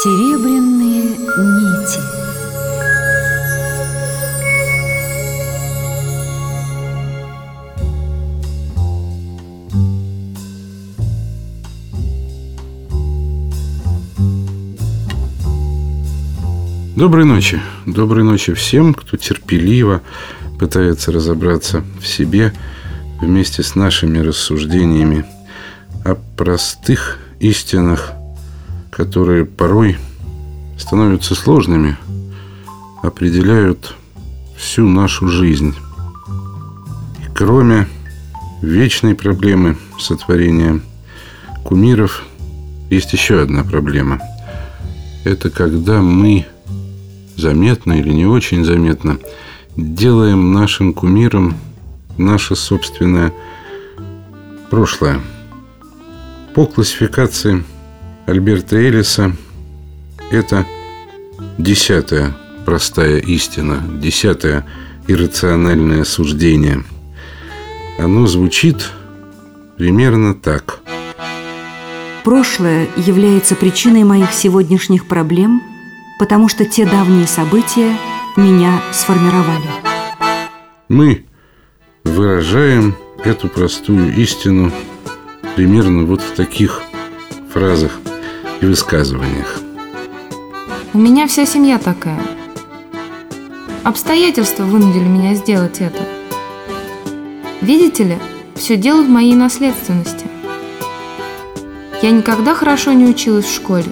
Серебряные нити Доброй ночи. Доброй ночи всем, кто терпеливо пытается разобраться в себе вместе с нашими рассуждениями о простых истинах, которые порой становятся сложными, определяют всю нашу жизнь. И кроме вечной проблемы сотворения кумиров, есть еще одна проблема. Это когда мы заметно или не очень заметно делаем нашим кумиром наше собственное прошлое. По классификации Альберта Элиса это десятая простая истина, десятое иррациональное суждение. Оно звучит примерно так. Прошлое является причиной моих сегодняшних проблем, потому что те давние события меня сформировали. Мы выражаем эту простую истину примерно вот в таких фразах и высказываниях. У меня вся семья такая. Обстоятельства вынудили меня сделать это. Видите ли, все дело в моей наследственности. Я никогда хорошо не училась в школе.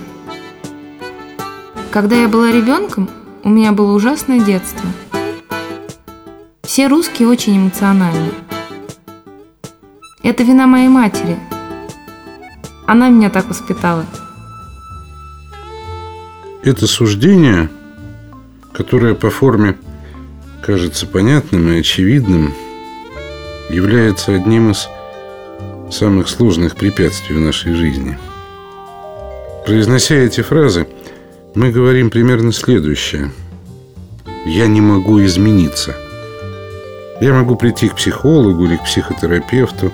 Когда я была ребенком, у меня было ужасное детство. Все русские очень эмоциональны. Это вина моей матери. Она меня так воспитала. Это суждение, которое по форме кажется понятным и очевидным, является одним из самых сложных препятствий в нашей жизни. Произнося эти фразы, мы говорим примерно следующее. Я не могу измениться. Я могу прийти к психологу или к психотерапевту,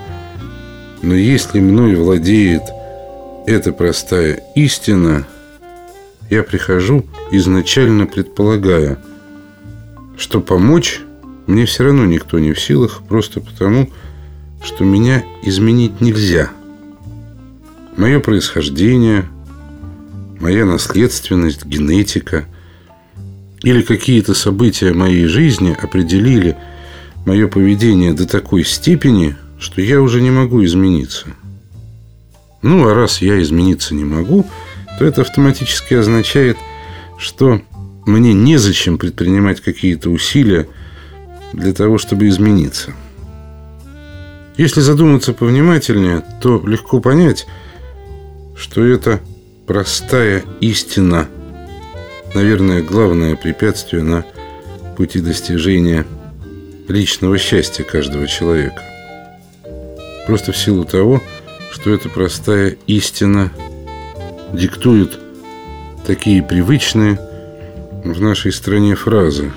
но если мной владеет эта простая истина – я прихожу, изначально предполагая, что помочь мне все равно никто не в силах, просто потому, что меня изменить нельзя. Мое происхождение, моя наследственность, генетика или какие-то события моей жизни определили мое поведение до такой степени, что я уже не могу измениться. Ну, а раз я измениться не могу – то это автоматически означает, что мне незачем предпринимать какие-то усилия для того, чтобы измениться. Если задуматься повнимательнее, то легко понять, что это простая истина, наверное, главное препятствие на пути достижения личного счастья каждого человека. Просто в силу того, что эта простая истина – диктуют такие привычные в нашей стране фразы.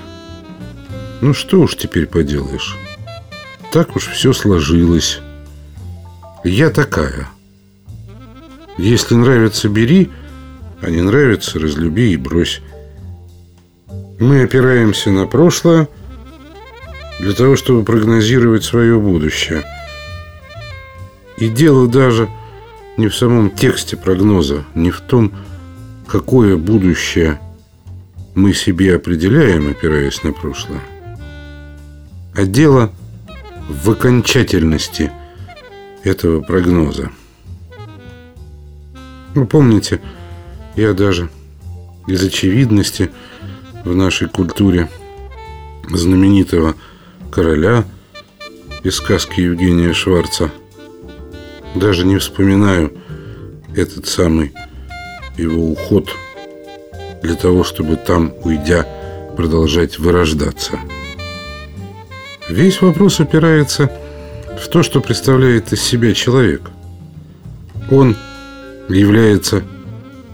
Ну что уж теперь поделаешь. Так уж все сложилось. Я такая. Если нравится, бери, а не нравится, разлюби и брось. Мы опираемся на прошлое для того, чтобы прогнозировать свое будущее. И дело даже не в самом тексте прогноза, не в том, какое будущее мы себе определяем, опираясь на прошлое, а дело в окончательности этого прогноза. Вы помните, я даже из очевидности в нашей культуре знаменитого короля из сказки Евгения Шварца – даже не вспоминаю этот самый его уход для того, чтобы там, уйдя, продолжать вырождаться. Весь вопрос опирается в то, что представляет из себя человек. Он является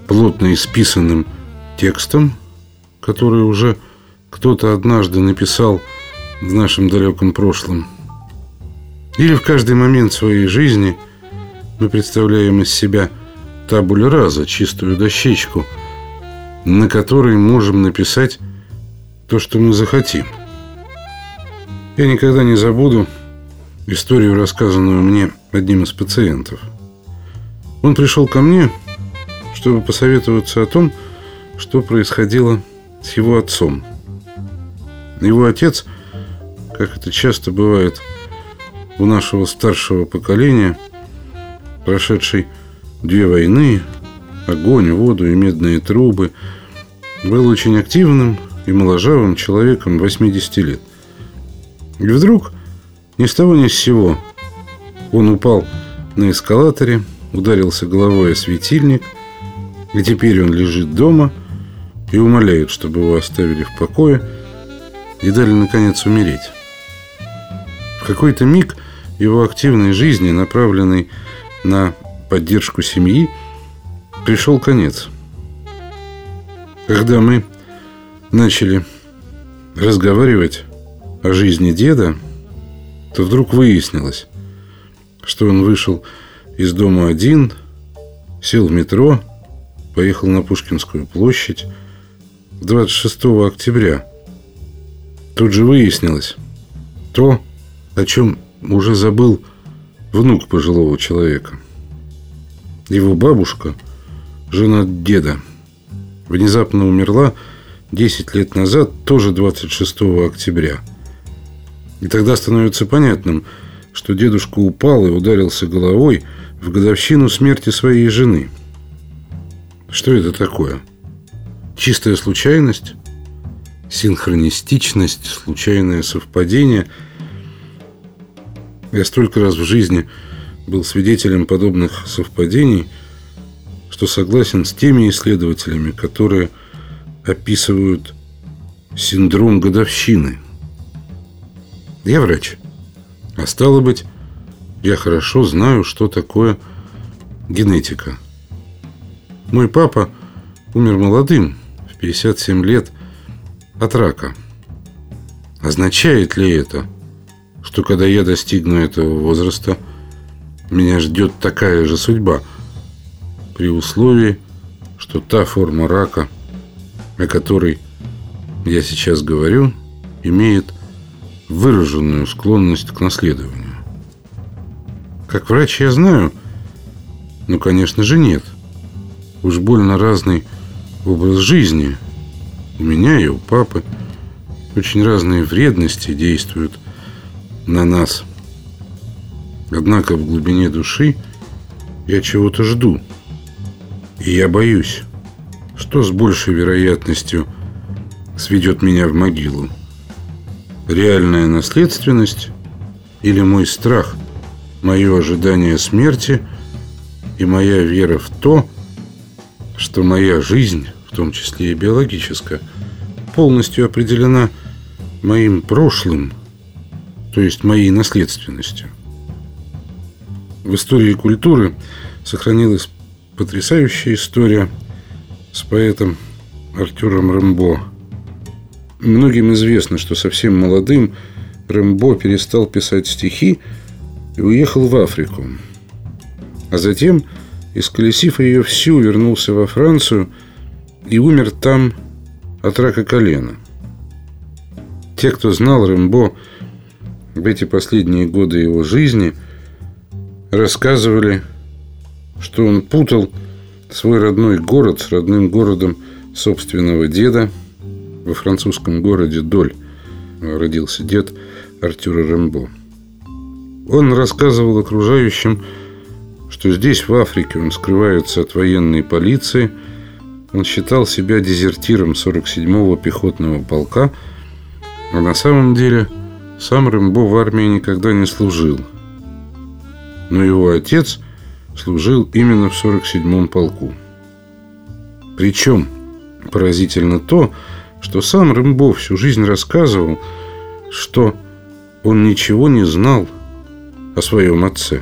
плотно исписанным текстом, который уже кто-то однажды написал в нашем далеком прошлом. Или в каждый момент своей жизни – мы представляем из себя табуль раза, чистую дощечку, на которой можем написать то, что мы захотим. Я никогда не забуду историю, рассказанную мне одним из пациентов. Он пришел ко мне, чтобы посоветоваться о том, что происходило с его отцом. Его отец, как это часто бывает у нашего старшего поколения, прошедший две войны, огонь, воду и медные трубы, был очень активным и моложавым человеком 80 лет. И вдруг, ни с того ни с сего, он упал на эскалаторе, ударился головой о светильник, и теперь он лежит дома и умоляет, чтобы его оставили в покое и дали, наконец, умереть. В какой-то миг его активной жизни, направленной на поддержку семьи, пришел конец. Когда мы начали разговаривать о жизни деда, то вдруг выяснилось, что он вышел из дома один, сел в метро, поехал на Пушкинскую площадь 26 октября. Тут же выяснилось то, о чем уже забыл внук пожилого человека. Его бабушка, жена деда, внезапно умерла 10 лет назад, тоже 26 октября. И тогда становится понятным, что дедушка упал и ударился головой в годовщину смерти своей жены. Что это такое? Чистая случайность? Синхронистичность? Случайное совпадение? Я столько раз в жизни был свидетелем подобных совпадений, что согласен с теми исследователями, которые – описывают синдром годовщины. Я врач. А стало быть, я хорошо знаю, что такое генетика. Мой папа умер молодым, в 57 лет, от рака. Означает ли это, что когда я достигну этого возраста, меня ждет такая же судьба, при условии, что та форма рака – о которой я сейчас говорю, имеет выраженную склонность к наследованию. Как врач я знаю, но, конечно же, нет. Уж больно разный образ жизни у меня и у папы. Очень разные вредности действуют на нас. Однако в глубине души я чего-то жду. И я боюсь что с большей вероятностью сведет меня в могилу? Реальная наследственность или мой страх, мое ожидание смерти и моя вера в то, что моя жизнь, в том числе и биологическая, полностью определена моим прошлым, то есть моей наследственностью. В истории культуры сохранилась потрясающая история – с поэтом Артуром Рэмбо. Многим известно, что совсем молодым Рэмбо перестал писать стихи и уехал в Африку. А затем, исколесив ее всю, вернулся во Францию и умер там от рака колена. Те, кто знал Рэмбо в эти последние годы его жизни, рассказывали, что он путал свой родной город с родным городом собственного деда во французском городе Доль родился дед Артюра Рембо. Он рассказывал окружающим, что здесь, в Африке, он скрывается от военной полиции. Он считал себя дезертиром 47-го пехотного полка, а на самом деле сам Рэмбо в армии никогда не служил. Но его отец – служил именно в 47-м полку. Причем поразительно то, что сам Рымбов всю жизнь рассказывал, что он ничего не знал о своем отце.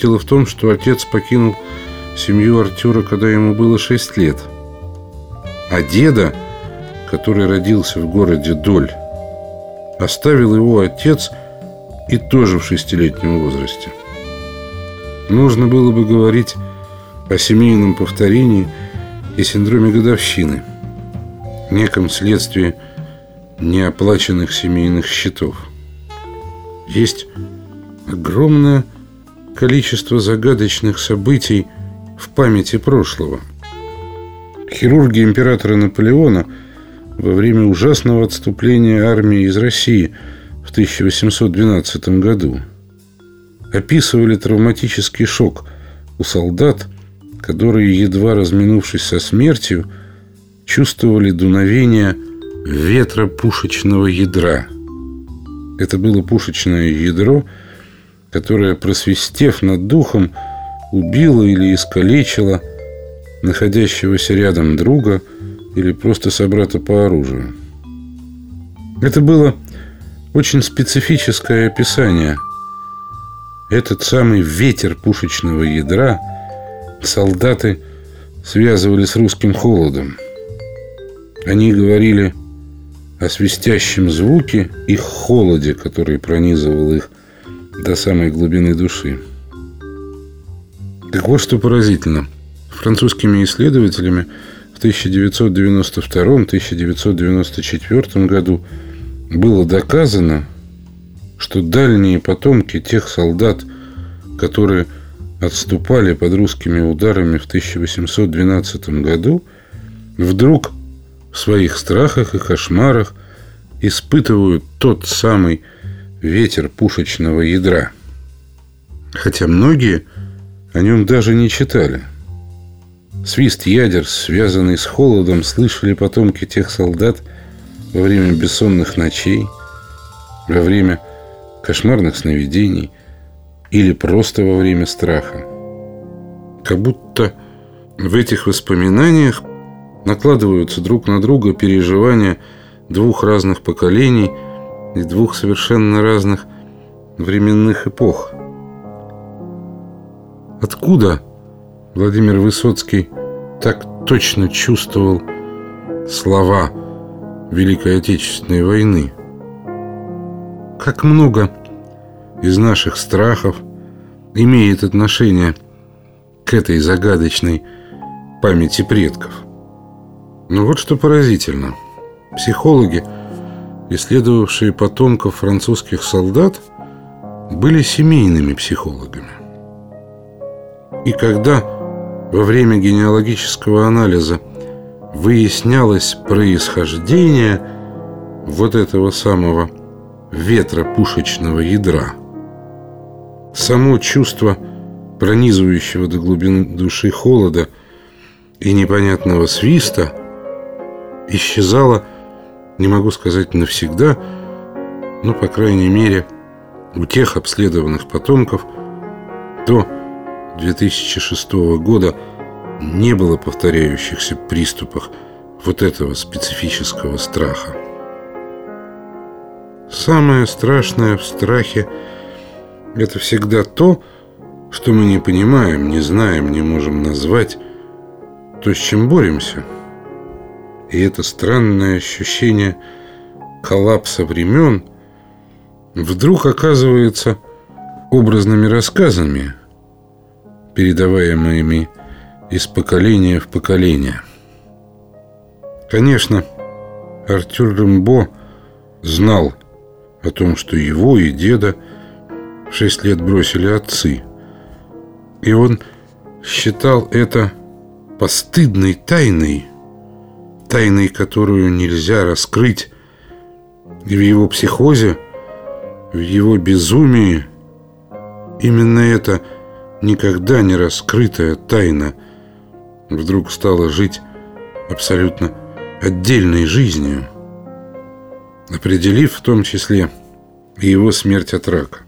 Дело в том, что отец покинул семью Артюра, когда ему было 6 лет. А деда, который родился в городе Доль, оставил его отец и тоже в шестилетнем возрасте – Нужно было бы говорить о семейном повторении и синдроме годовщины, неком следствии неоплаченных семейных счетов. Есть огромное количество загадочных событий в памяти прошлого. Хирурги императора Наполеона во время ужасного отступления армии из России в 1812 году описывали травматический шок у солдат, которые, едва разминувшись со смертью, чувствовали дуновение ветра пушечного ядра. Это было пушечное ядро, которое, просвистев над духом, убило или искалечило находящегося рядом друга или просто собрата по оружию. Это было очень специфическое описание. Этот самый ветер пушечного ядра солдаты связывали с русским холодом. Они говорили о свистящем звуке и холоде, который пронизывал их до самой глубины души. Так вот что поразительно. Французскими исследователями в 1992-1994 году было доказано, что дальние потомки тех солдат, которые отступали под русскими ударами в 1812 году, вдруг в своих страхах и кошмарах испытывают тот самый ветер пушечного ядра. Хотя многие о нем даже не читали. Свист ядер, связанный с холодом, слышали потомки тех солдат во время бессонных ночей, во время кошмарных сновидений или просто во время страха. Как будто в этих воспоминаниях накладываются друг на друга переживания двух разных поколений и двух совершенно разных временных эпох. Откуда Владимир Высоцкий так точно чувствовал слова Великой Отечественной войны? Как много из наших страхов имеет отношение к этой загадочной памяти предков – но вот что поразительно. Психологи, исследовавшие потомков французских солдат, были семейными психологами. И когда во время генеалогического анализа выяснялось происхождение вот этого самого ветра пушечного ядра, само чувство пронизывающего до глубины души холода и непонятного свиста – исчезала, не могу сказать навсегда, но, по крайней мере, у тех обследованных потомков до 2006 года не было повторяющихся приступов вот этого специфического страха. Самое страшное в страхе – это всегда то, что мы не понимаем, не знаем, не можем назвать, то, с чем боремся – и это странное ощущение коллапса времен вдруг оказывается образными рассказами, передаваемыми из поколения в поколение. Конечно, Артюр Рэмбо знал о том, что его и деда в шесть лет бросили отцы. И он считал это постыдной тайной – тайной, которую нельзя раскрыть. И в его психозе, в его безумии, именно эта никогда не раскрытая тайна вдруг стала жить абсолютно отдельной жизнью, определив в том числе и его смерть от рака.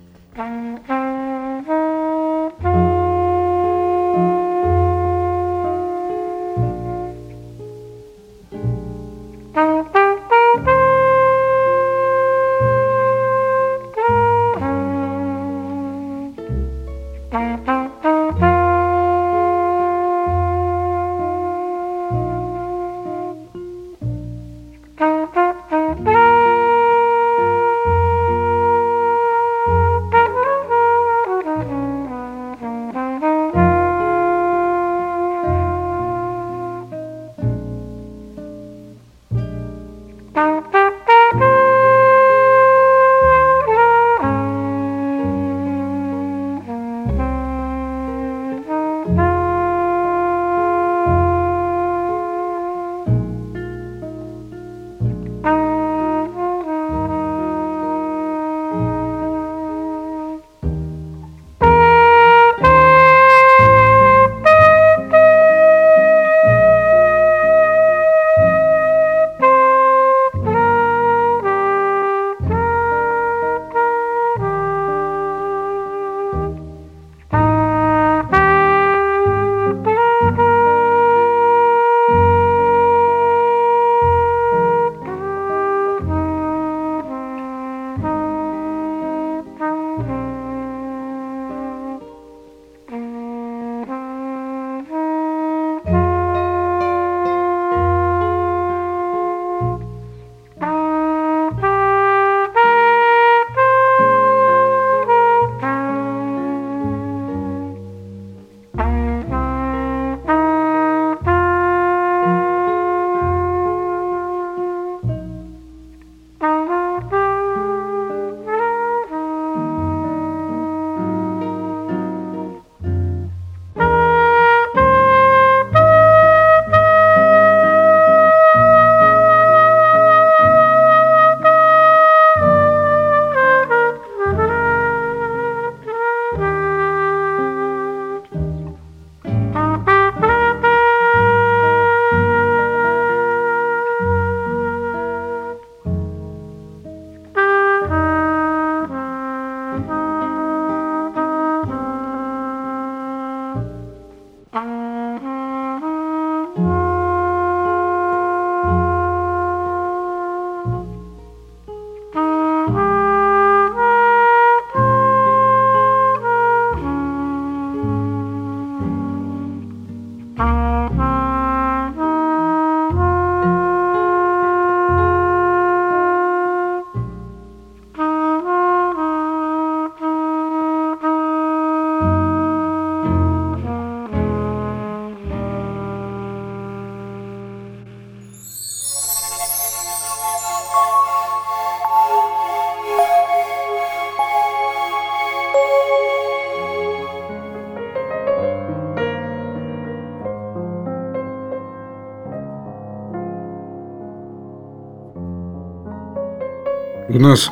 У нас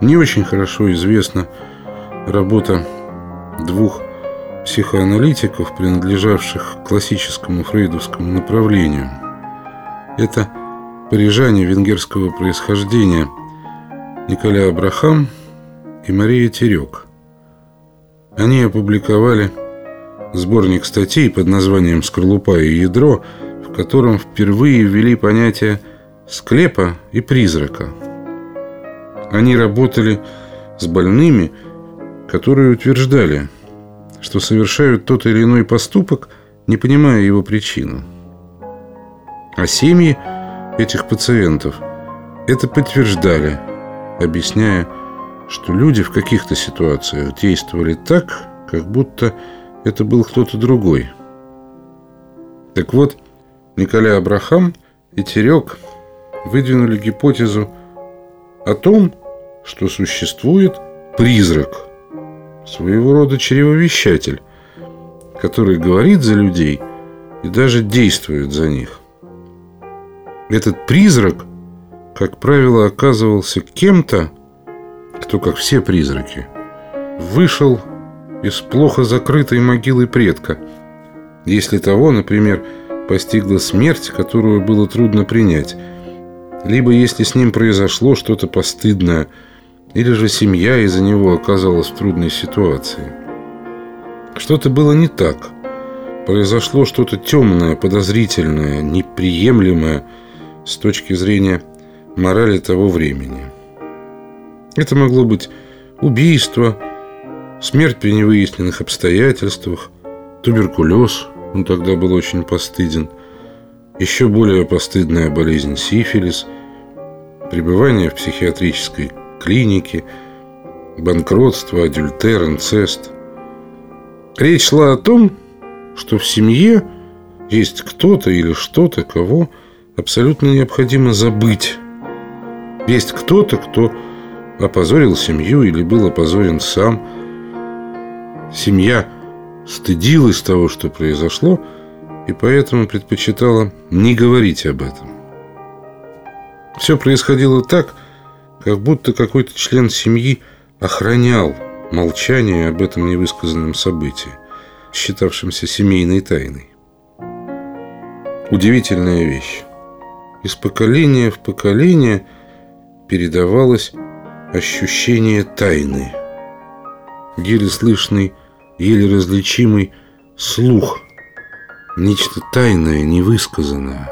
не очень хорошо известна работа двух психоаналитиков, принадлежавших к классическому фрейдовскому направлению. Это парижане венгерского происхождения Николай Абрахам и Мария Терек. Они опубликовали сборник статей под названием «Скорлупа и ядро», в котором впервые ввели понятие «склепа» и «призрака». Они работали с больными, которые утверждали, что совершают тот или иной поступок, не понимая его причину. А семьи этих пациентов это подтверждали, объясняя, что люди в каких-то ситуациях действовали так, как будто это был кто-то другой. Так вот, Николай Абрахам и Терек выдвинули гипотезу о том, что существует призрак, своего рода чревовещатель, который говорит за людей и даже действует за них. Этот призрак, как правило, оказывался кем-то, кто, как все призраки, вышел из плохо закрытой могилы предка. Если того, например, постигла смерть, которую было трудно принять, либо если с ним произошло что-то постыдное – или же семья из-за него оказалась в трудной ситуации. Что-то было не так. Произошло что-то темное, подозрительное, неприемлемое с точки зрения морали того времени. Это могло быть убийство, смерть при невыясненных обстоятельствах, туберкулез, он тогда был очень постыден, еще более постыдная болезнь сифилис, пребывание в психиатрической клиники, банкротство, адюльтер, инцест. Речь шла о том, что в семье есть кто-то или что-то, кого абсолютно необходимо забыть. Есть кто-то, кто опозорил семью или был опозорен сам. Семья стыдилась того, что произошло, и поэтому предпочитала не говорить об этом. Все происходило так, как будто какой-то член семьи охранял молчание об этом невысказанном событии, считавшемся семейной тайной. Удивительная вещь. Из поколения в поколение передавалось ощущение тайны. Еле слышный, еле различимый слух. Нечто тайное, невысказанное.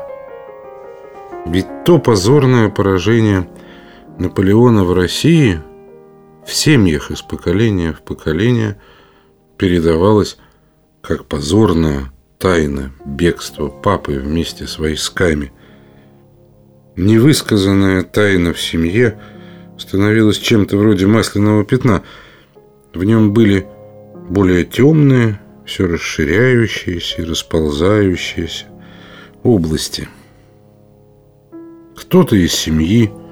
Ведь то позорное поражение – Наполеона в России в семьях из поколения в поколение передавалось как позорная тайна бегства папы вместе с войсками. Невысказанная тайна в семье становилась чем-то вроде масляного пятна. В нем были более темные, все расширяющиеся и расползающиеся области. Кто-то из семьи –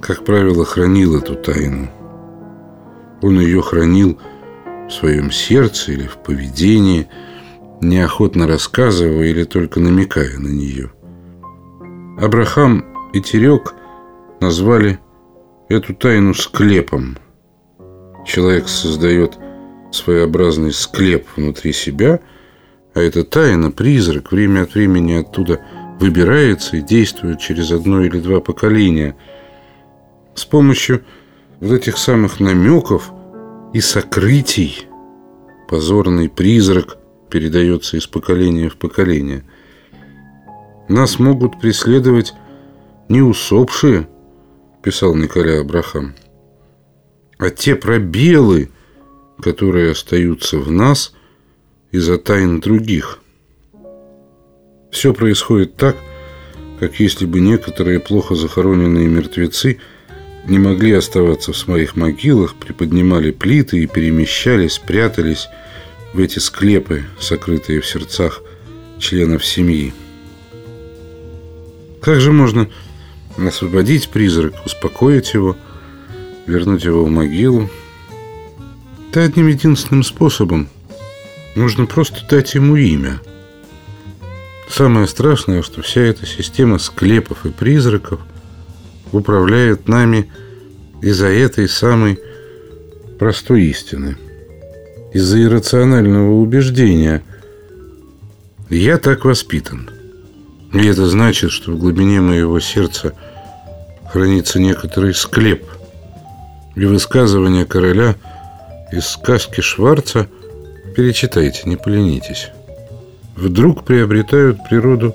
как правило, хранил эту тайну. Он ее хранил в своем сердце или в поведении, неохотно рассказывая или только намекая на нее. Абрахам и Терек назвали эту тайну склепом. Человек создает своеобразный склеп внутри себя, а эта тайна, призрак, время от времени оттуда выбирается и действует через одно или два поколения – с помощью вот этих самых намеков и сокрытий позорный призрак передается из поколения в поколение. Нас могут преследовать не усопшие, писал Николай Абрахам, а те пробелы, которые остаются в нас из-за тайн других. Все происходит так, как если бы некоторые плохо захороненные мертвецы – не могли оставаться в своих могилах, приподнимали плиты и перемещались, прятались в эти склепы, сокрытые в сердцах членов семьи. Как же можно освободить призрак, успокоить его, вернуть его в могилу? Да одним единственным способом. Нужно просто дать ему имя. Самое страшное, что вся эта система склепов и призраков – управляет нами из-за этой самой простой истины, из-за иррационального убеждения. Я так воспитан. И это значит, что в глубине моего сердца хранится некоторый склеп. И высказывание короля из сказки Шварца перечитайте, не поленитесь. Вдруг приобретают природу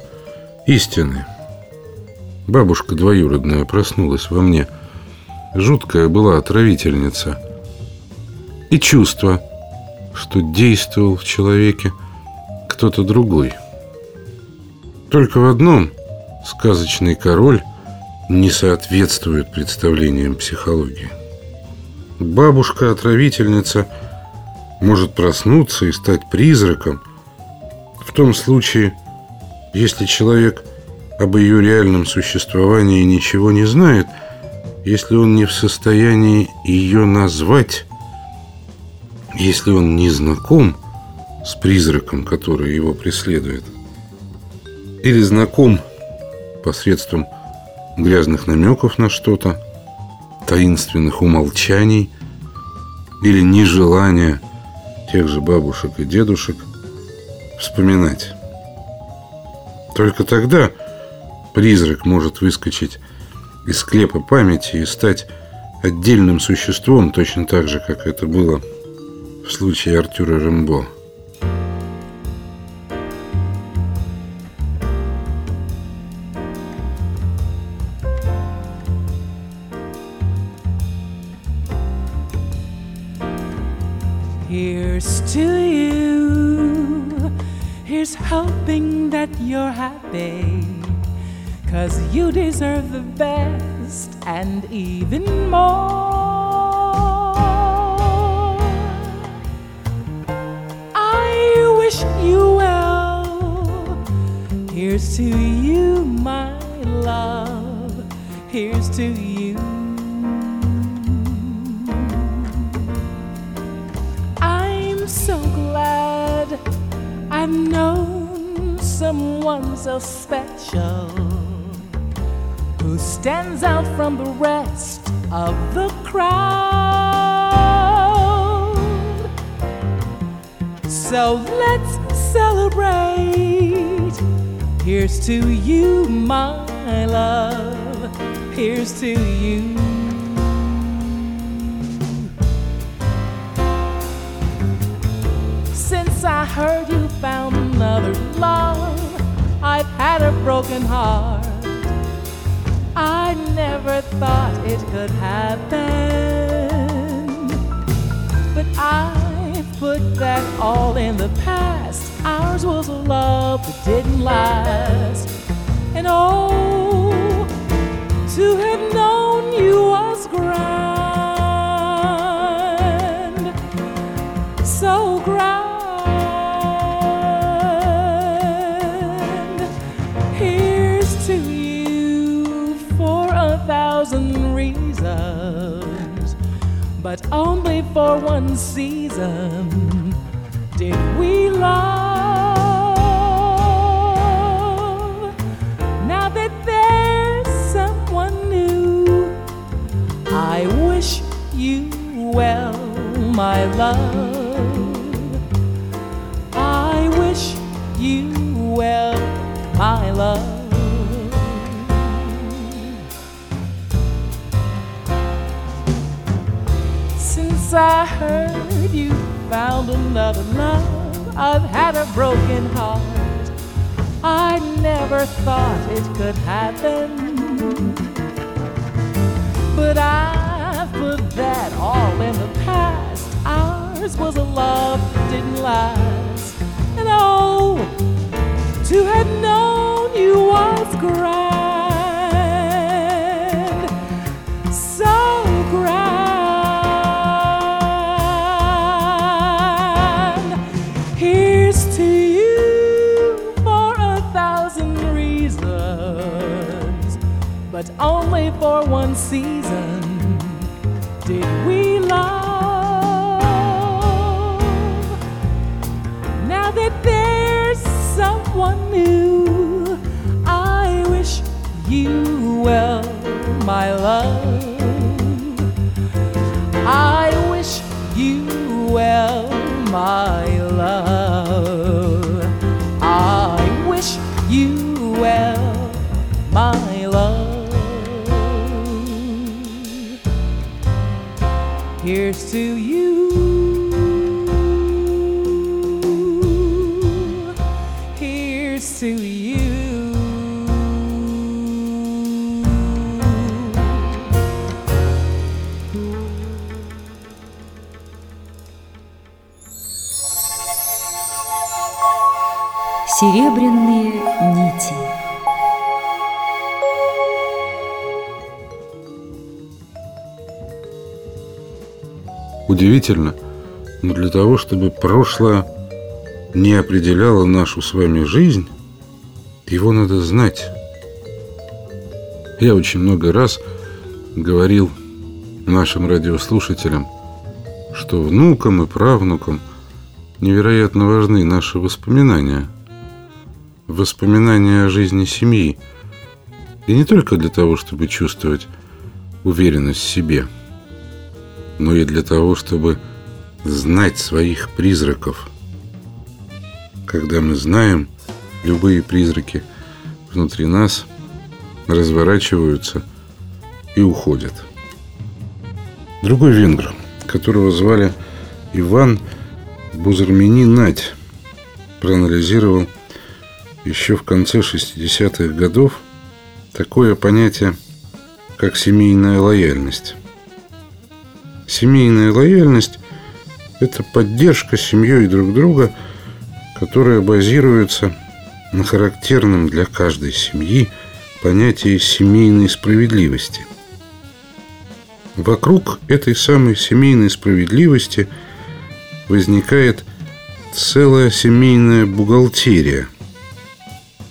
истины. Бабушка двоюродная проснулась во мне. Жуткая была отравительница. И чувство, что действовал в человеке кто-то другой. Только в одном сказочный король не соответствует представлениям психологии. Бабушка-отравительница может проснуться и стать призраком в том случае, если человек об ее реальном существовании ничего не знает, если он не в состоянии ее назвать, если он не знаком с призраком, который его преследует, или знаком посредством грязных намеков на что-то, таинственных умолчаний или нежелания тех же бабушек и дедушек вспоминать. Только тогда призрак может выскочить из склепа памяти и стать отдельным существом, точно так же, как это было в случае Артюра Рэмбо. Here's to you. Here's hoping that you're happy. Cause you deserve the best and even more. I wish you well. Here's to you, my love. Here's to you. I'm so glad I've known someone so special stands out from the rest of the crowd. So let's celebrate. Here's to you, my love. Here's to you. Since I heard you found another love, I've had a broken heart. I never thought it could happen. But I put that all in the past. Ours was a love that didn't last. And oh, to for one season did we love. Now that there's someone new, I wish you well, my love. I wish you well, my love. Since I heard you found another love, I've had a broken heart. I never thought it could happen. But I've put that all in the past. Ours was a love that didn't last. And oh, to have known you was grand. but only for one season did we love. Now that there's someone new, I wish you well, my love. I wish you well, my love. Удивительно, но для того, чтобы прошлое не определяло нашу с вами жизнь, его надо знать. Я очень много раз говорил нашим радиослушателям, что внукам и правнукам невероятно важны наши воспоминания. Воспоминания о жизни семьи. И не только для того, чтобы чувствовать уверенность в себе – но и для того, чтобы знать своих призраков. Когда мы знаем, любые призраки внутри нас разворачиваются и уходят. Другой венгр, которого звали Иван Бузармини Надь, проанализировал еще в конце 60-х годов такое понятие, как семейная лояльность. Семейная лояльность – это поддержка семьей друг друга, которая базируется на характерном для каждой семьи понятии семейной справедливости. Вокруг этой самой семейной справедливости возникает целая семейная бухгалтерия.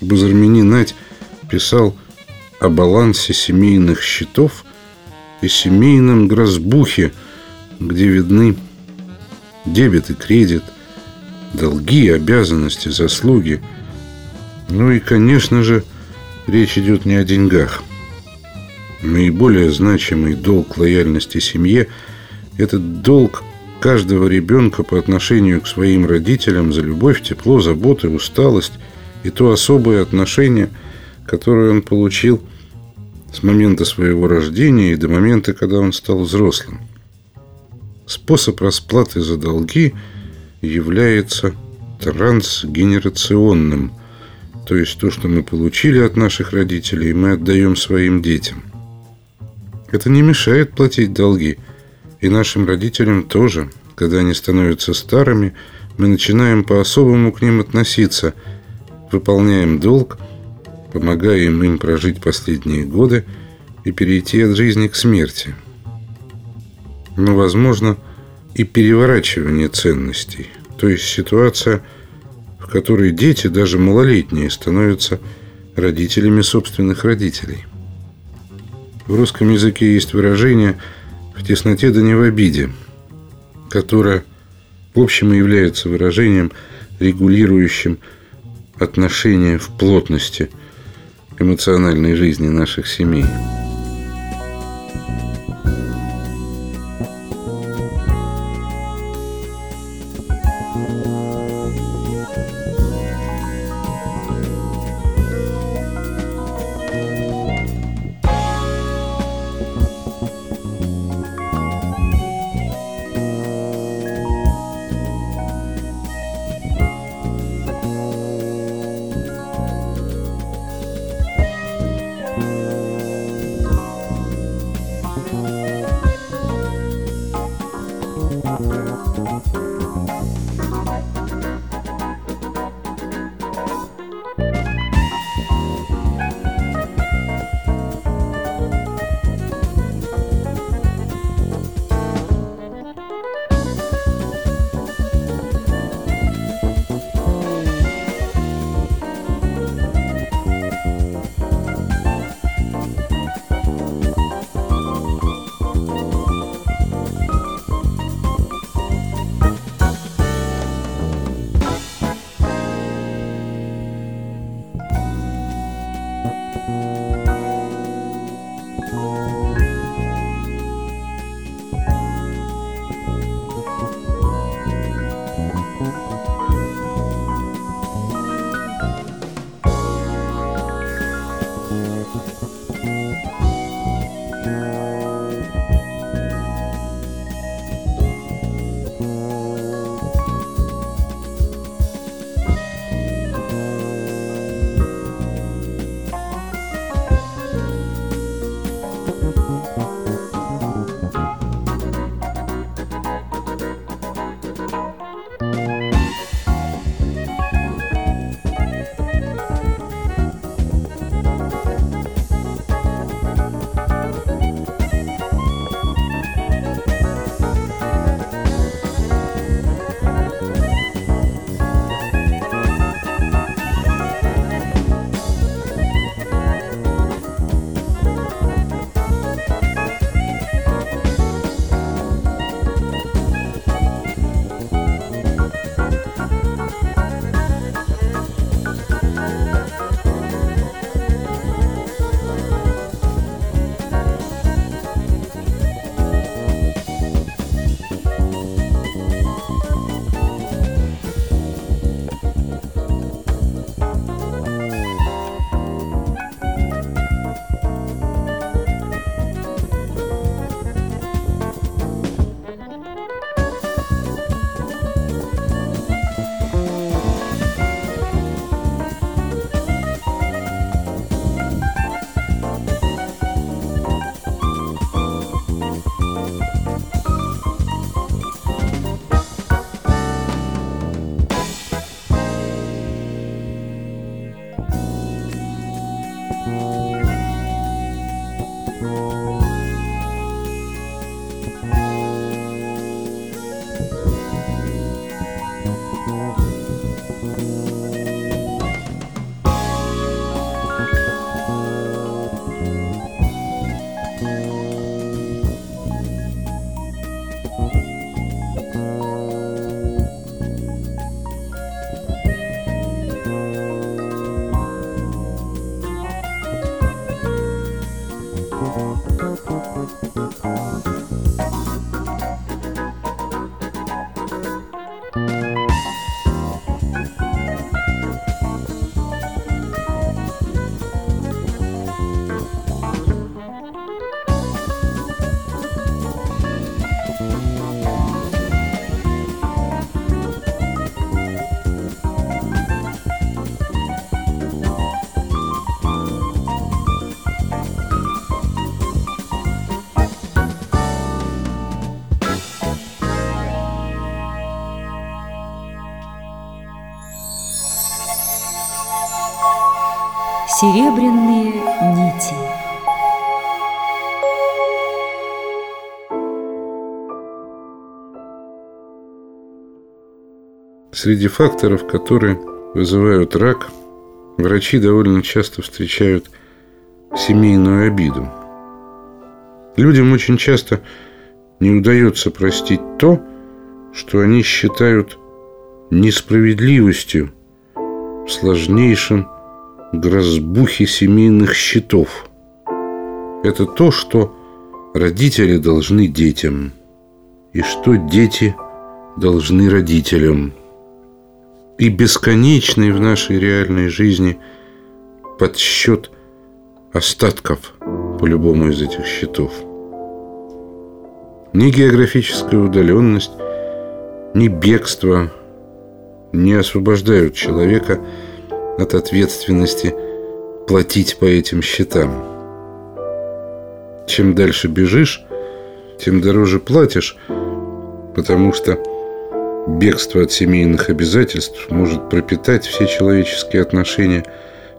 Базармини Нать писал о балансе семейных счетов и семейном грозбухе – где видны дебет и кредит, долги, обязанности, заслуги. Ну и, конечно же, речь идет не о деньгах. Наиболее значимый долг лояльности семье – это долг каждого ребенка по отношению к своим родителям за любовь, тепло, заботу, усталость и то особое отношение, которое он получил с момента своего рождения и до момента, когда он стал взрослым. Способ расплаты за долги является трансгенерационным, то есть то, что мы получили от наших родителей, мы отдаем своим детям. Это не мешает платить долги, и нашим родителям тоже. Когда они становятся старыми, мы начинаем по-особому к ним относиться, выполняем долг, помогаем им прожить последние годы и перейти от жизни к смерти – но, возможно, и переворачивание ценностей. То есть ситуация, в которой дети, даже малолетние, становятся родителями собственных родителей. В русском языке есть выражение «в тесноте да не в обиде», которое в общем и является выражением, регулирующим отношения в плотности эмоциональной жизни наших семей. oh Серебряные нити Среди факторов, которые вызывают рак, врачи довольно часто встречают семейную обиду. Людям очень часто не удается простить то, что они считают несправедливостью в сложнейшем грозбухе семейных счетов. Это то, что родители должны детям, и что дети должны родителям. И бесконечный в нашей реальной жизни подсчет остатков по любому из этих счетов. Ни географическая удаленность, ни бегство не освобождают человека от ответственности платить по этим счетам. Чем дальше бежишь, тем дороже платишь, потому что бегство от семейных обязательств может пропитать все человеческие отношения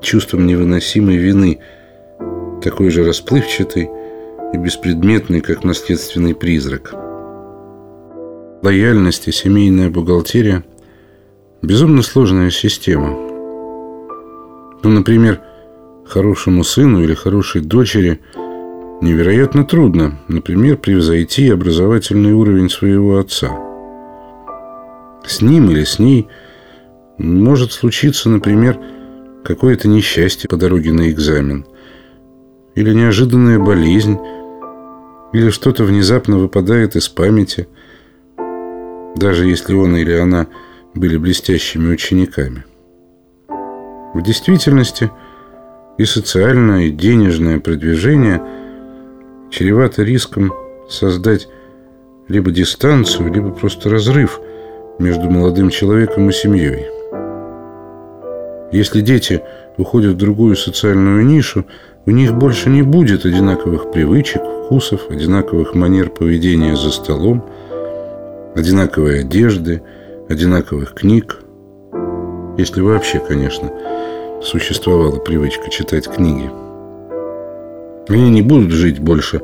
чувством невыносимой вины, такой же расплывчатой и беспредметной, как наследственный призрак. Лояльность и семейная бухгалтерия – безумно сложная система. Ну, например, хорошему сыну или хорошей дочери невероятно трудно, например, превзойти образовательный уровень своего отца. С ним или с ней может случиться, например, какое-то несчастье по дороге на экзамен, или неожиданная болезнь, или что-то внезапно выпадает из памяти – даже если он или она были блестящими учениками. В действительности и социальное, и денежное продвижение чревато риском создать либо дистанцию, либо просто разрыв между молодым человеком и семьей. Если дети уходят в другую социальную нишу, у них больше не будет одинаковых привычек, вкусов, одинаковых манер поведения за столом – одинаковой одежды, одинаковых книг. Если вообще, конечно, существовала привычка читать книги. Они не будут жить больше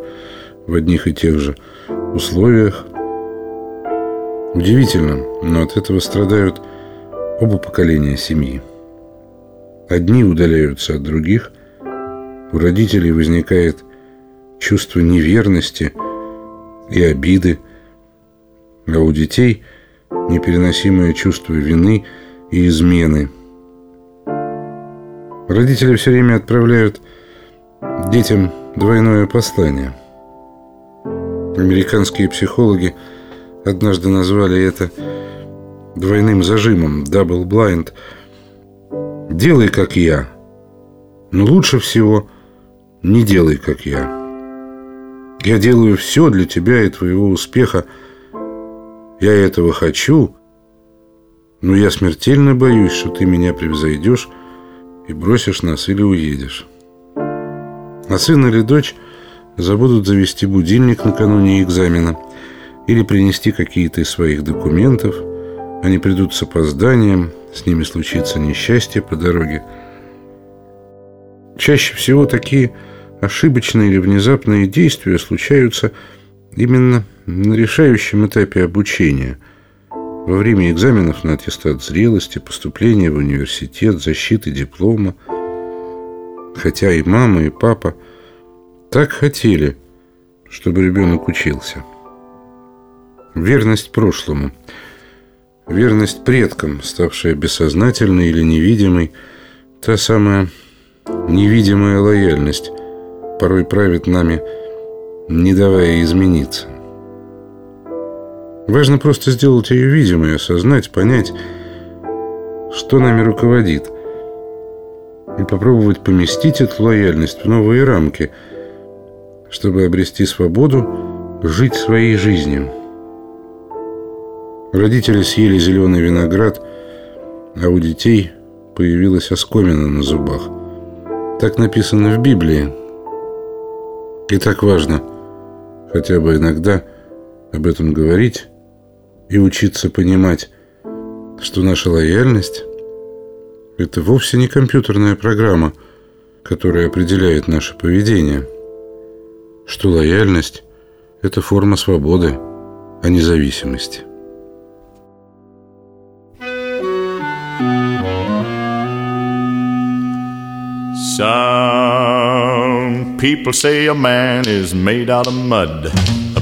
в одних и тех же условиях. Удивительно, но от этого страдают оба поколения семьи. Одни удаляются от других, у родителей возникает чувство неверности и обиды, а у детей непереносимое чувство вины и измены. Родители все время отправляют детям двойное послание. Американские психологи однажды назвали это двойным зажимом, double blind. Делай, как я, но лучше всего не делай, как я. Я делаю все для тебя и твоего успеха – я этого хочу, но я смертельно боюсь, что ты меня превзойдешь и бросишь нас или уедешь. А сын или дочь забудут завести будильник накануне экзамена или принести какие-то из своих документов. Они придут с опозданием, с ними случится несчастье по дороге. Чаще всего такие ошибочные или внезапные действия случаются именно на решающем этапе обучения, во время экзаменов на аттестат зрелости, поступления в университет, защиты диплома. Хотя и мама, и папа так хотели, чтобы ребенок учился. Верность прошлому, верность предкам, ставшая бессознательной или невидимой, та самая невидимая лояльность порой правит нами, не давая измениться. Важно просто сделать ее видимой, осознать, понять, что нами руководит. И попробовать поместить эту лояльность в новые рамки, чтобы обрести свободу жить своей жизнью. Родители съели зеленый виноград, а у детей появилась оскомина на зубах. Так написано в Библии. И так важно хотя бы иногда об этом говорить и учиться понимать, что наша лояльность – это вовсе не компьютерная программа, которое определяет наше поведение, что лояльность – это форма свободы, а не зависимости. Some people say a man is made out of mud.